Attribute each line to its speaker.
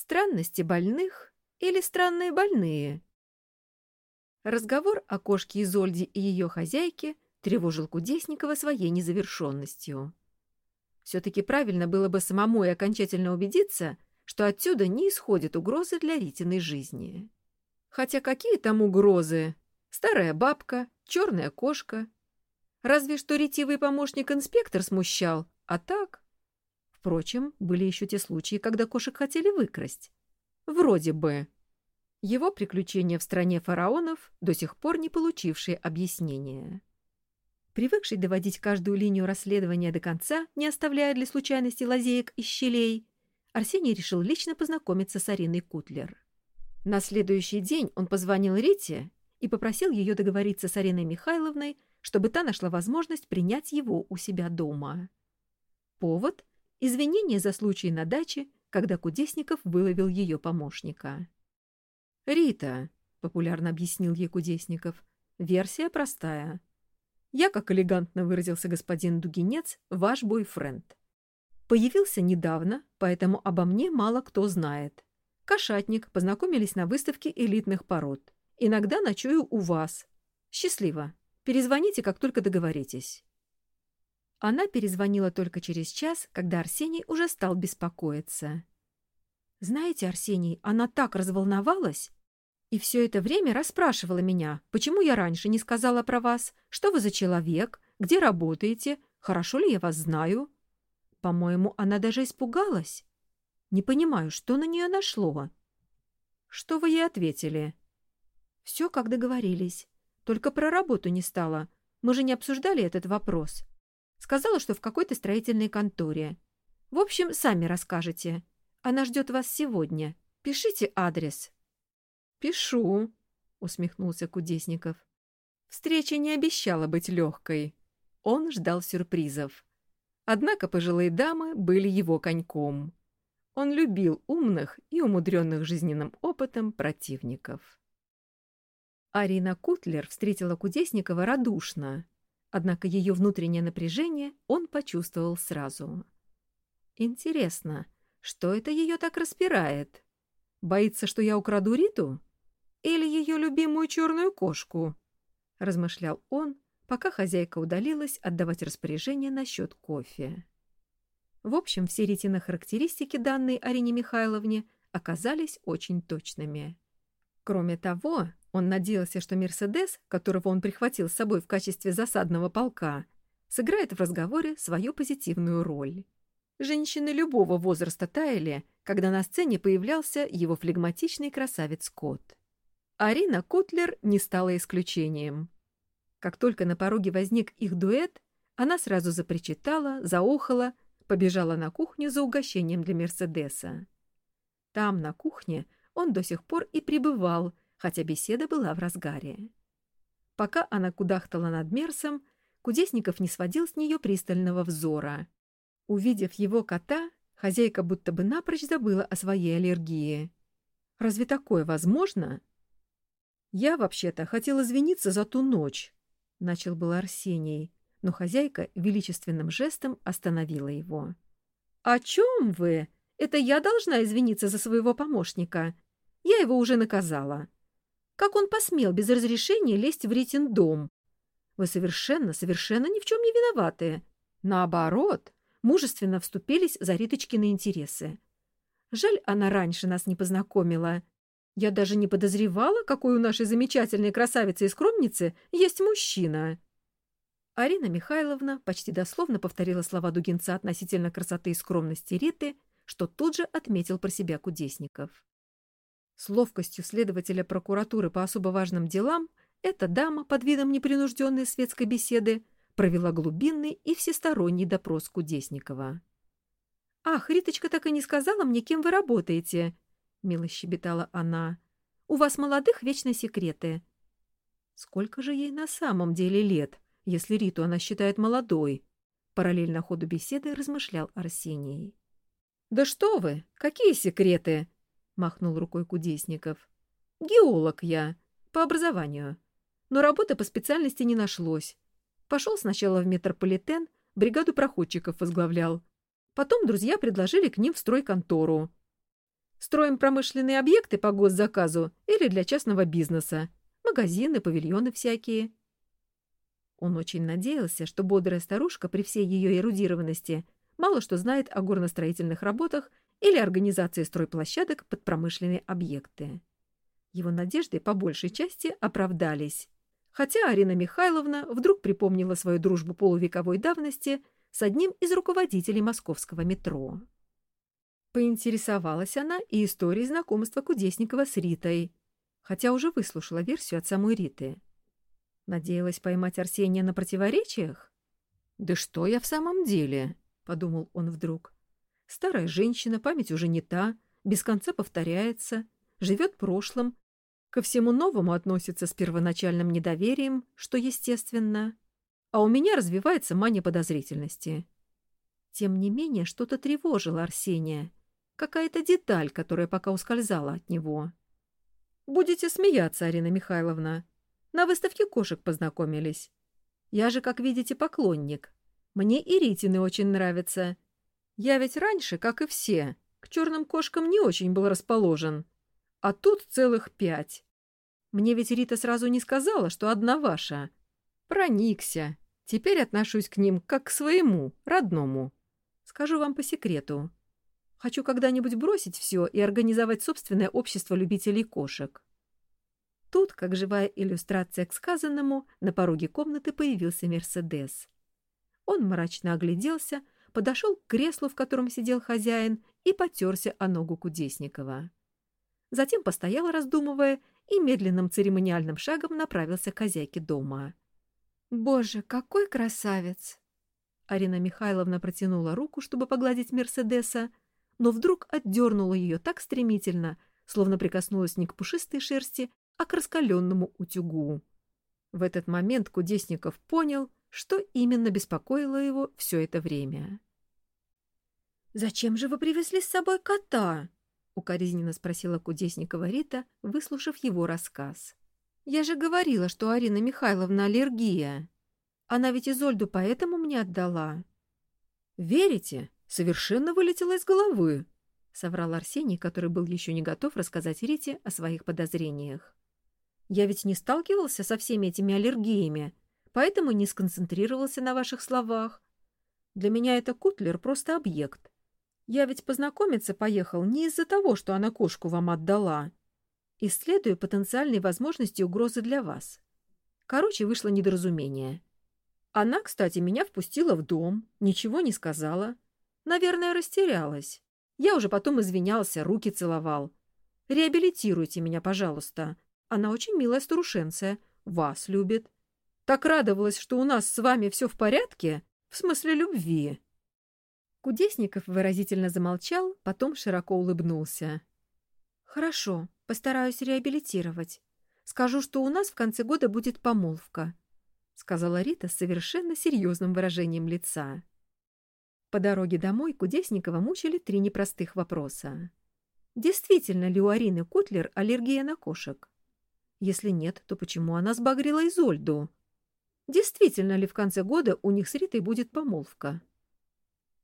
Speaker 1: Странности больных или странные больные? Разговор о кошке Изольде и ее хозяйке тревожил Кудесникова своей незавершенностью. Все-таки правильно было бы самому и окончательно убедиться, что отсюда не исходят угрозы для Ритиной жизни. Хотя какие там угрозы? Старая бабка, черная кошка. Разве что ретивый помощник-инспектор смущал, а так... Впрочем, были еще те случаи, когда кошек хотели выкрасть. Вроде бы. Его приключения в стране фараонов до сих пор не получившие объяснения. Привыкший доводить каждую линию расследования до конца, не оставляя для случайности лазеек и щелей, Арсений решил лично познакомиться с Ариной Кутлер. На следующий день он позвонил Рите и попросил ее договориться с Ариной Михайловной, чтобы та нашла возможность принять его у себя дома. Повод — извинение за случай на даче, когда Кудесников выловил ее помощника. «Рита», — популярно объяснил ей Кудесников, — «версия простая. Я, как элегантно выразился господин Дугинец, ваш бойфренд. Появился недавно, поэтому обо мне мало кто знает. Кошатник, познакомились на выставке элитных пород. Иногда ночую у вас. Счастливо. Перезвоните, как только договоритесь. Она перезвонила только через час, когда Арсений уже стал беспокоиться. «Знаете, Арсений, она так разволновалась, и все это время расспрашивала меня, почему я раньше не сказала про вас, что вы за человек, где работаете, хорошо ли я вас знаю. По-моему, она даже испугалась. Не понимаю, что на нее нашло. Что вы ей ответили? Все, как договорились. Только про работу не стало. Мы же не обсуждали этот вопрос. Сказала, что в какой-то строительной конторе. В общем, сами расскажете. Она ждет вас сегодня. Пишите адрес. «Пишу», — усмехнулся Кудесников. Встреча не обещала быть легкой. Он ждал сюрпризов. Однако пожилые дамы были его коньком. Он любил умных и умудренных жизненным опытом противников. Арина Кутлер встретила Кудесникова радушно, однако ее внутреннее напряжение он почувствовал сразу. «Интересно, что это ее так распирает? Боится, что я украду Риту?» или ее любимую черную кошку?» — размышлял он, пока хозяйка удалилась отдавать распоряжение насчет кофе. В общем, все ретино характеристики, данные Арине Михайловне, оказались очень точными. Кроме того, он надеялся, что «Мерседес», которого он прихватил с собой в качестве засадного полка, сыграет в разговоре свою позитивную роль. Женщины любого возраста таяли, когда на сцене появлялся его флегматичный красавец Кот. Арина Котлер не стала исключением. Как только на пороге возник их дуэт, она сразу запричитала, заохала, побежала на кухню за угощением для Мерседеса. Там, на кухне, он до сих пор и пребывал, хотя беседа была в разгаре. Пока она кудахтала над Мерсом, Кудесников не сводил с нее пристального взора. Увидев его кота, хозяйка будто бы напрочь забыла о своей аллергии. Разве такое возможно? «Я, вообще-то, хотел извиниться за ту ночь», — начал был Арсений, но хозяйка величественным жестом остановила его. «О чем вы? Это я должна извиниться за своего помощника. Я его уже наказала. Как он посмел без разрешения лезть в Ритин дом? Вы совершенно, совершенно ни в чем не виноваты. Наоборот, мужественно вступились за Риточкины интересы. Жаль, она раньше нас не познакомила. Я даже не подозревала, какой у нашей замечательной красавицы и скромницы есть мужчина. Арина Михайловна почти дословно повторила слова Дугинца относительно красоты и скромности Риты, что тут же отметил про себя Кудесников. С ловкостью следователя прокуратуры по особо важным делам эта дама под видом непринужденной светской беседы провела глубинный и всесторонний допрос Кудесникова. «Ах, Риточка так и не сказала мне, кем вы работаете», — мило щебетала она. «У вас молодых вечно секреты». Сколько же ей на самом деле лет, если Риту она считает молодой? Параллельно ходу беседы размышлял Арсений. «Да что вы! Какие секреты?» — махнул рукой Кудесников. «Геолог я, по образованию. Но работы по специальности не нашлось. Пошел сначала в метрополитен, бригаду проходчиков возглавлял. Потом друзья предложили к ним в стройконтору. Строим промышленные объекты по госзаказу или для частного бизнеса. Магазины, павильоны всякие. Он очень надеялся, что бодрая старушка при всей ее эрудированности мало что знает о горностроительных работах или организации стройплощадок под промышленные объекты. Его надежды по большей части оправдались. Хотя Арина Михайловна вдруг припомнила свою дружбу полувековой давности с одним из руководителей московского метро. Поинтересовалась она и историей знакомства Кудесникова с Ритой, хотя уже выслушала версию от самой Риты. Надеялась поймать Арсения на противоречиях? «Да что я в самом деле?» — подумал он вдруг. «Старая женщина, память уже не та, без конца повторяется, живет прошлым, ко всему новому относится с первоначальным недоверием, что естественно, а у меня развивается мания подозрительности». Тем не менее, что-то тревожило Арсения, какая-то деталь, которая пока ускользала от него. «Будете смеяться, Арина Михайловна. На выставке кошек познакомились. Я же, как видите, поклонник. Мне и Ритины очень нравятся. Я ведь раньше, как и все, к черным кошкам не очень был расположен. А тут целых пять. Мне ведь Рита сразу не сказала, что одна ваша. Проникся. Теперь отношусь к ним как к своему, родному. Скажу вам по секрету. Хочу когда-нибудь бросить все и организовать собственное общество любителей кошек. Тут, как живая иллюстрация к сказанному, на пороге комнаты появился Мерседес. Он мрачно огляделся, подошел к креслу, в котором сидел хозяин, и потерся о ногу Кудесникова. Затем постоял, раздумывая, и медленным церемониальным шагом направился к хозяйке дома. «Боже, какой красавец!» Арина Михайловна протянула руку, чтобы погладить Мерседеса, но вдруг отдернула ее так стремительно, словно прикоснулась не к пушистой шерсти, а к раскаленному утюгу. В этот момент Кудесников понял, что именно беспокоило его все это время. «Зачем же вы привезли с собой кота?» — укоризненно спросила Кудесникова Рита, выслушав его рассказ. «Я же говорила, что Арина Михайловна аллергия. Она ведь Изольду поэтому мне отдала». «Верите? Совершенно вылетело из головы», — соврал Арсений, который был еще не готов рассказать Рите о своих подозрениях. Я ведь не сталкивался со всеми этими аллергиями, поэтому не сконцентрировался на ваших словах. Для меня это Кутлер просто объект. Я ведь познакомиться поехал не из-за того, что она кошку вам отдала. Исследую потенциальные возможности угрозы для вас. Короче, вышло недоразумение. Она, кстати, меня впустила в дом, ничего не сказала. Наверное, растерялась. Я уже потом извинялся, руки целовал. Реабилитируйте меня, пожалуйста. Она очень милая старушенция, вас любит. Так радовалась, что у нас с вами все в порядке, в смысле любви». Кудесников выразительно замолчал, потом широко улыбнулся. «Хорошо, постараюсь реабилитировать. Скажу, что у нас в конце года будет помолвка», — сказала Рита с совершенно серьезным выражением лица. По дороге домой Кудесникова мучили три непростых вопроса. Действительно ли у Арины Котлер аллергия на кошек? Если нет, то почему она сбагрила Изольду? Действительно ли в конце года у них с Ритой будет помолвка?